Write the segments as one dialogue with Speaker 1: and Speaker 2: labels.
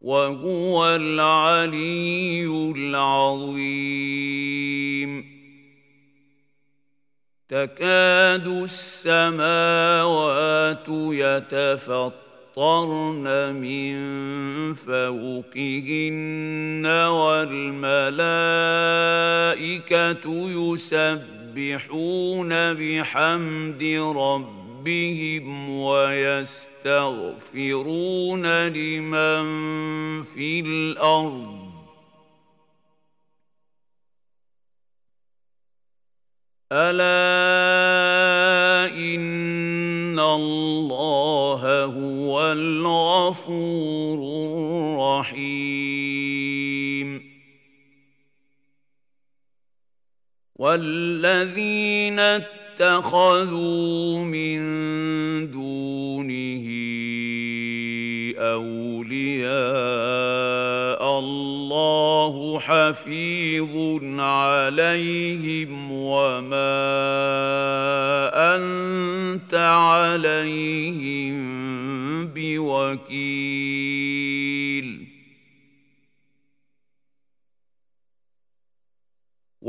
Speaker 1: وهو العلي العظيم تكاد السماوات يتفطرن من فوقهن والملائكه يسبحون بحمد ربهم ربهم ويستغفرون لمن في الأرض ألا إن الله هو الغفور الرحيم والذين اتخذوا من دونه اولياء الله حفيظ عليهم وما انت عليهم بوكيل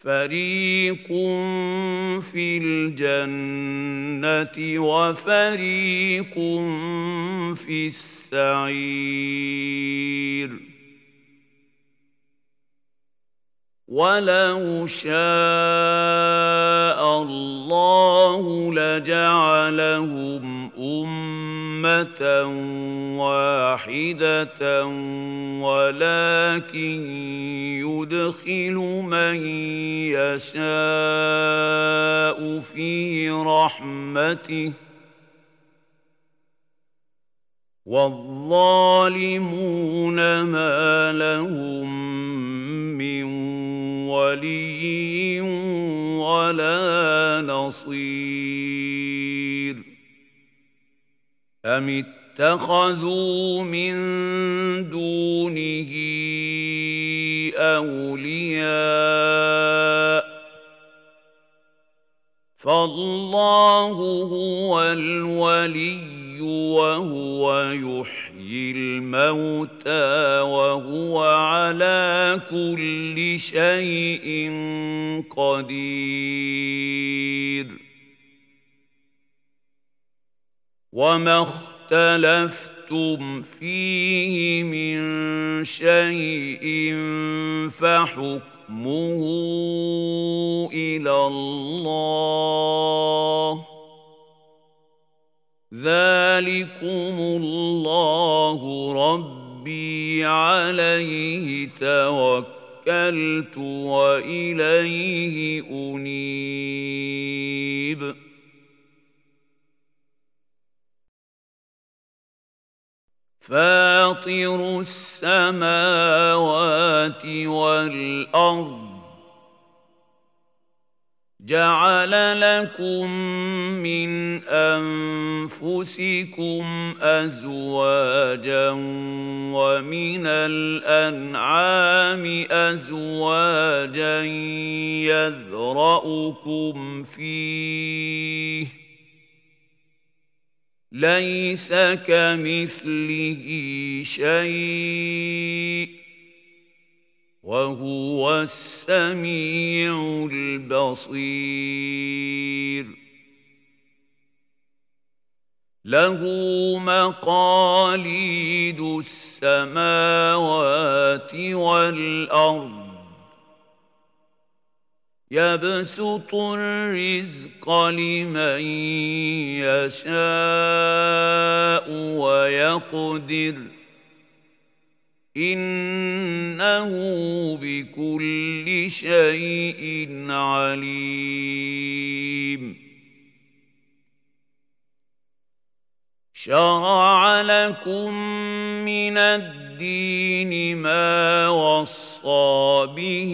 Speaker 1: فريق في الجنة وفريق في السعير ولو شاء الله لجعلهم امه واحده ولكن يدخل من يشاء في رحمته والظالمون ما لهم ولي ولا نصير أم اتخذوا من دونه أولياء فالله هو الولي وهو يحيي يحيي الموتى وهو على كل شيء قدير وما اختلفتم فيه من شيء فحكمه الى الله ذلكم الله ربي عليه توكلت واليه انيب فاطر السماوات والارض جعل لكم من انفسكم ازواجا ومن الانعام ازواجا يذرأكم فيه ليس كمثله شيء وهو السميع البصير له مقاليد السماوات والارض يبسط الرزق لمن يشاء ويقدر إنه بكل شيء عليم شرع لكم من الدين ما وصى به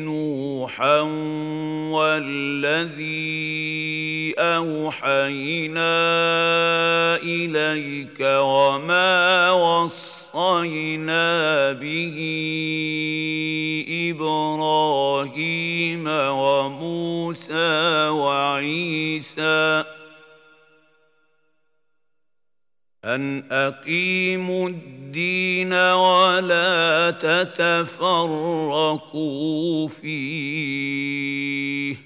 Speaker 1: نوحا والذي أوحينا إليك وما وصى ووصينا به إبراهيم وموسى وعيسى أن أقيموا الدين ولا تتفرقوا فيه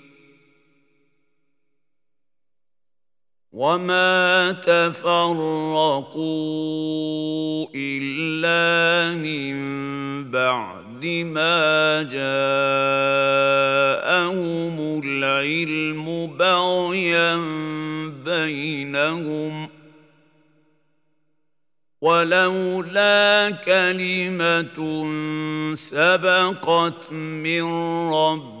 Speaker 1: وما تفرقوا إلا من بعد ما جاءهم العلم بغيا بينهم ۖ ولولا كلمة سبقت من رب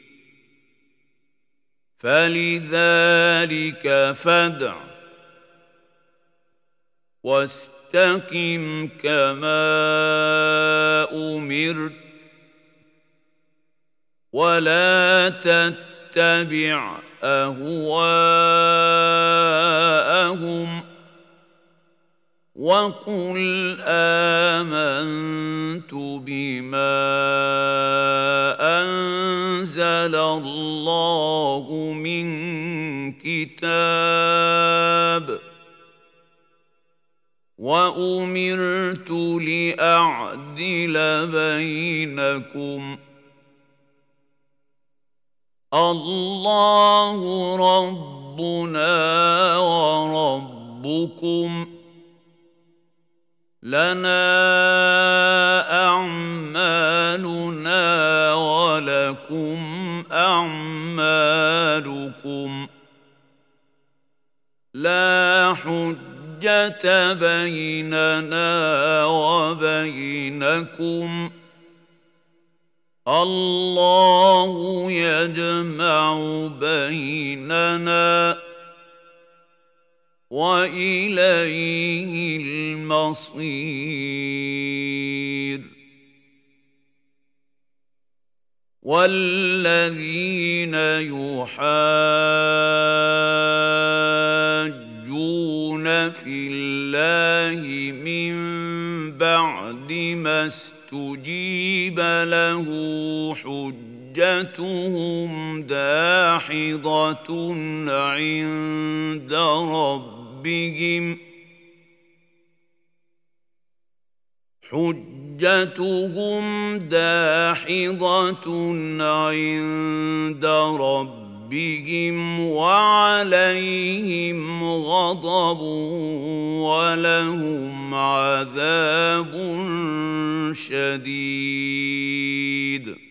Speaker 1: فلذلك فدع واستقم كما امرت ولا تتبع اهواءهم وقل آمنت بما أنزل الله من كتاب وأمرت لأعدل بينكم الله ربنا وربكم لنا أعمالنا ولكم أعمالكم لا حجة بيننا وبينكم الله يجمع بيننا وإليه المصير والذين يحاجون في الله من بعد ما استجيب له حج حجتهم داحضة عند ربهم ربهم حجتهم داحضة عند ربهم وعليهم غضب ولهم عذاب شديد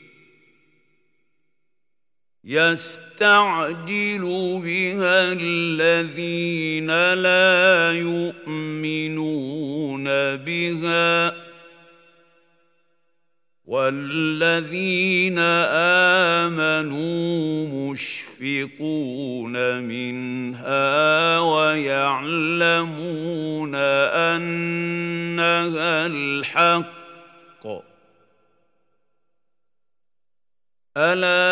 Speaker 1: يستعجل بها الذين لا يؤمنون بها والذين امنوا مشفقون منها ويعلمون انها الحق الا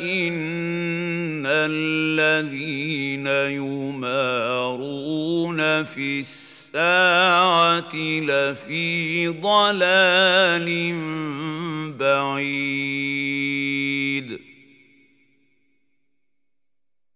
Speaker 1: ان الذين يمارون في الساعه لفي ضلال بعيد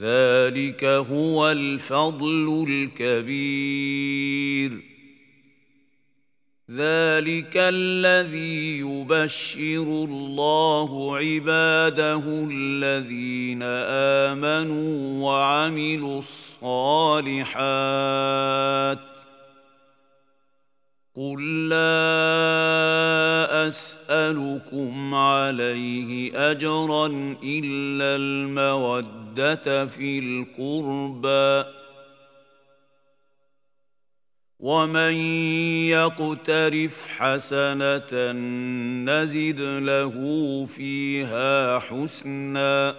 Speaker 1: ذلك هو الفضل الكبير ذلك الذي يبشر الله عباده الذين امنوا وعملوا الصالحات قل لا اسالكم عليه اجرا الا الموده في القربى ومن يقترف حسنه نزد له فيها حسنا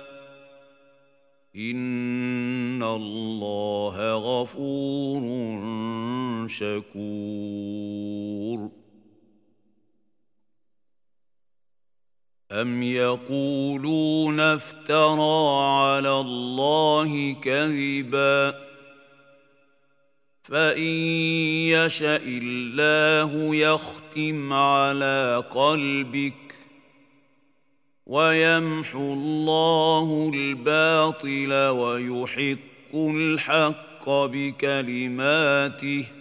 Speaker 1: ان الله غفور شكور أم يقولون افترى على الله كذبا فإن يشأ الله يختم على قلبك ويمحو الله الباطل ويحق الحق بكلماته ۖ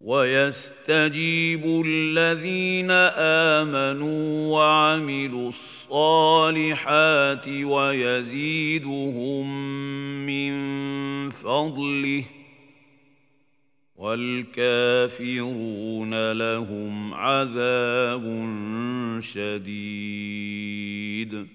Speaker 1: ويستجيب الذين امنوا وعملوا الصالحات ويزيدهم من فضله والكافرون لهم عذاب شديد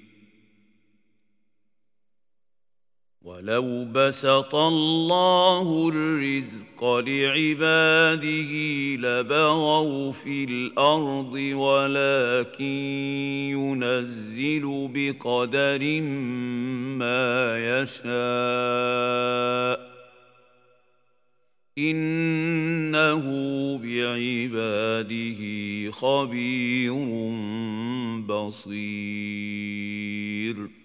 Speaker 1: ولو بسط الله الرزق الحق لعباده لبغوا في الأرض ولكن ينزل بقدر ما يشاء إنه بعباده خبير بصير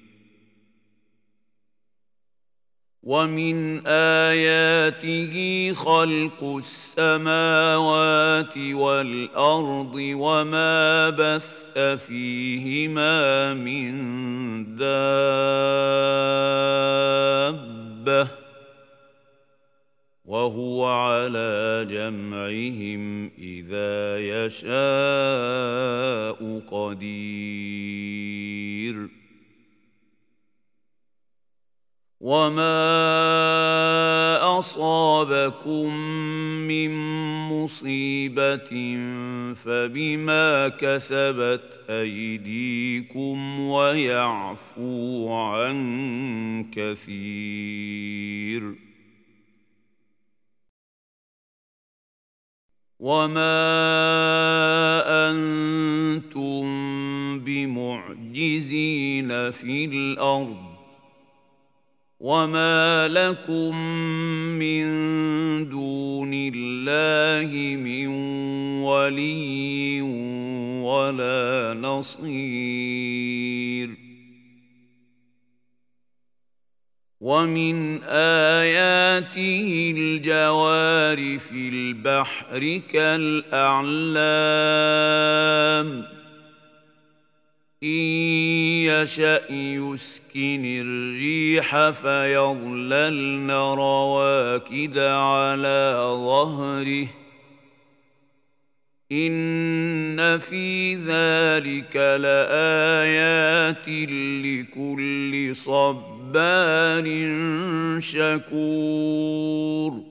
Speaker 1: ومن اياته خلق السماوات والارض وما بث فيهما من دابه وهو على جمعهم اذا يشاء قدير وما اصابكم من مصيبه فبما كسبت ايديكم ويعفو عن كثير وما انتم بمعجزين في الارض وما لكم من دون الله من ولي ولا نصير ومن اياته الجوار في البحر كالاعلام إن يشأ يسكن الريح فيظللن رواكد على ظهره إن في ذلك لآيات لكل صبار شكور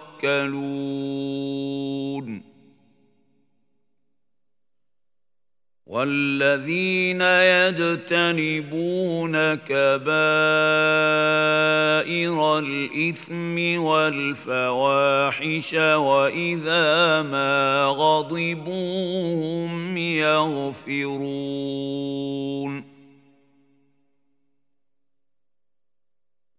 Speaker 1: يتوكلون والذين يجتنبون كبائر الإثم والفواحش وإذا ما غضبوا هم يغفرون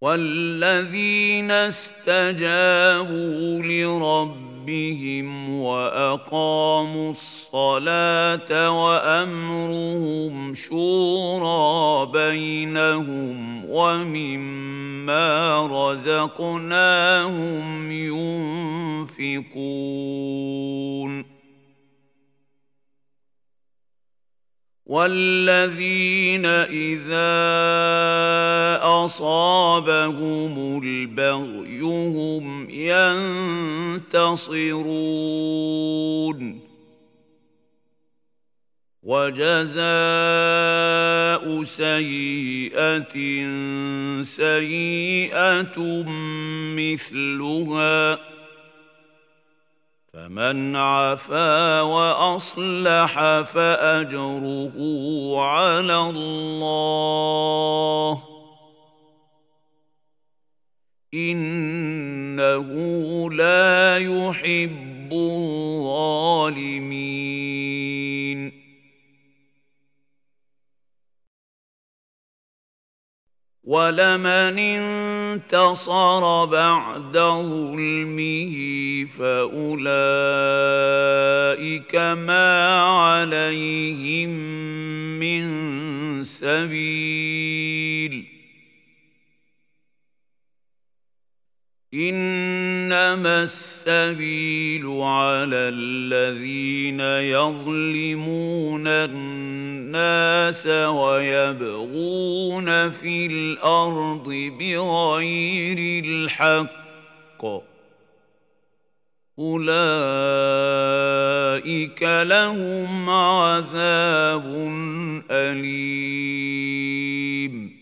Speaker 1: والذين استجابوا لربهم واقاموا الصلاه وامرهم شورى بينهم ومما رزقناهم ينفقون والذين إذا أصابهم البغي هم ينتصرون وجزاء سيئة سيئة مثلها فمن عفا واصلح فاجره على الله انه لا يحب الظالمين ولمن انتصر بعد ظلمه فأولئك ما عليهم من سبيل ۖ انما السبيل على الذين يظلمون الناس ويبغون في الارض بغير الحق اولئك لهم عذاب اليم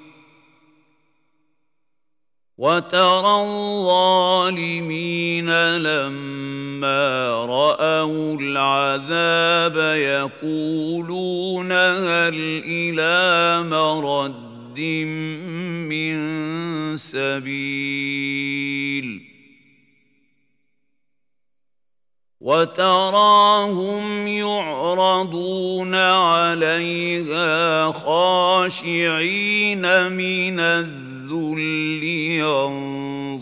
Speaker 1: وترى الظالمين لما راوا العذاب يقولون هل الى مرد من سبيل وتراهم يعرضون عليها خاشعين من الذنب الذل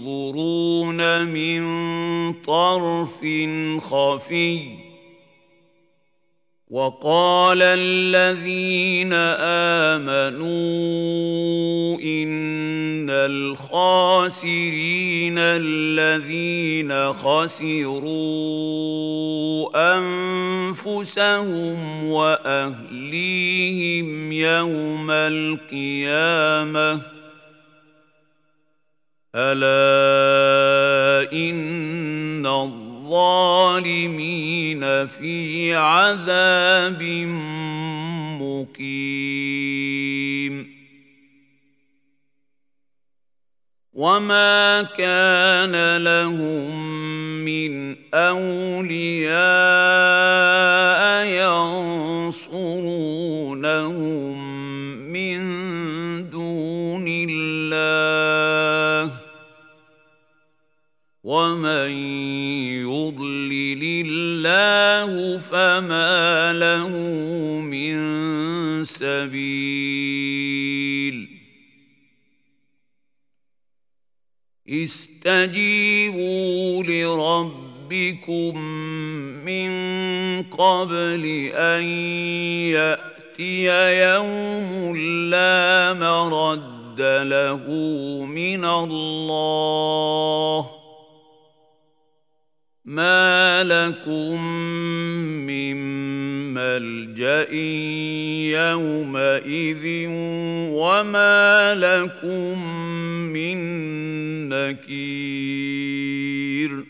Speaker 1: ينظرون من طرف خفي وقال الذين امنوا ان الخاسرين الذين خسروا انفسهم واهليهم يوم القيامه الا ان الظالمين في عذاب مقيم وما كان لهم من اولياء ينصرونهم من ومن يضلل الله فما له من سبيل استجيبوا لربكم من قبل ان ياتي يوم لا مرد له من الله ما لكم من ملجا يومئذ وما لكم من نكير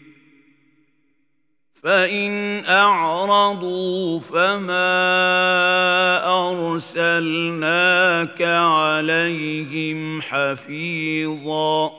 Speaker 1: فان اعرضوا فما ارسلناك عليهم حفيظا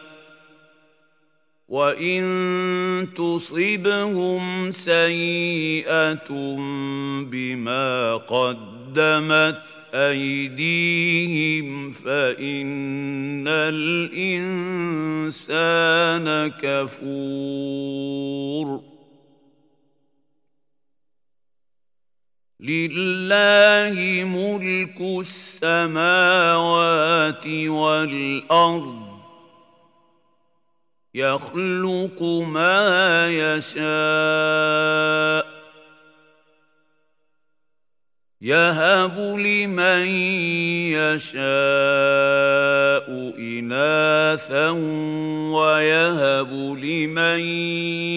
Speaker 1: وان تصبهم سيئه بما قدمت ايديهم فان الانسان كفور لله ملك السماوات والارض يخلق ما يشاء يهب لمن يشاء إناثا ويهب لمن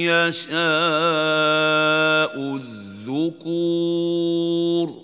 Speaker 1: يشاء الذكور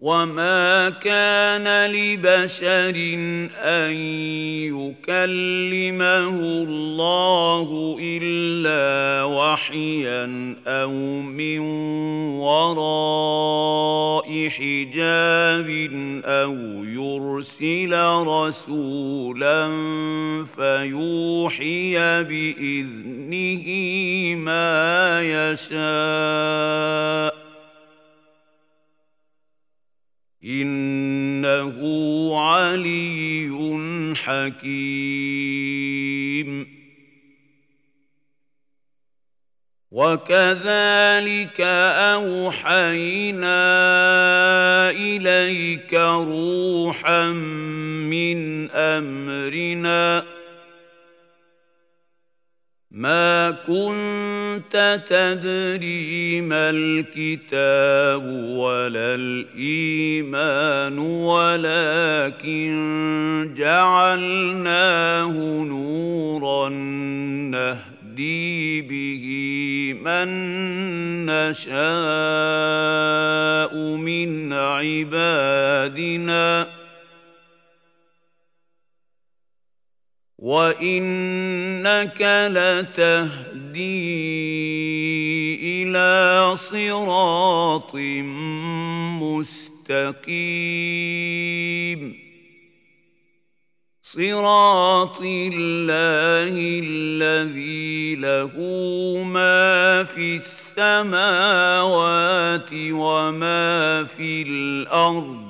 Speaker 1: وما كان لبشر ان يكلمه الله الا وحيا او من وراء حجاب او يرسل رسولا فيوحي باذنه ما يشاء إنه علي حكيم وكذلك أوحينا إليك روحا من أمرنا ما كنت تدري ما الكتاب ولا الايمان ولكن جعلناه نورا نهدي به من نشاء من عبادنا وانك لتهدي الى صراط مستقيم صراط الله الذي له ما في السماوات وما في الارض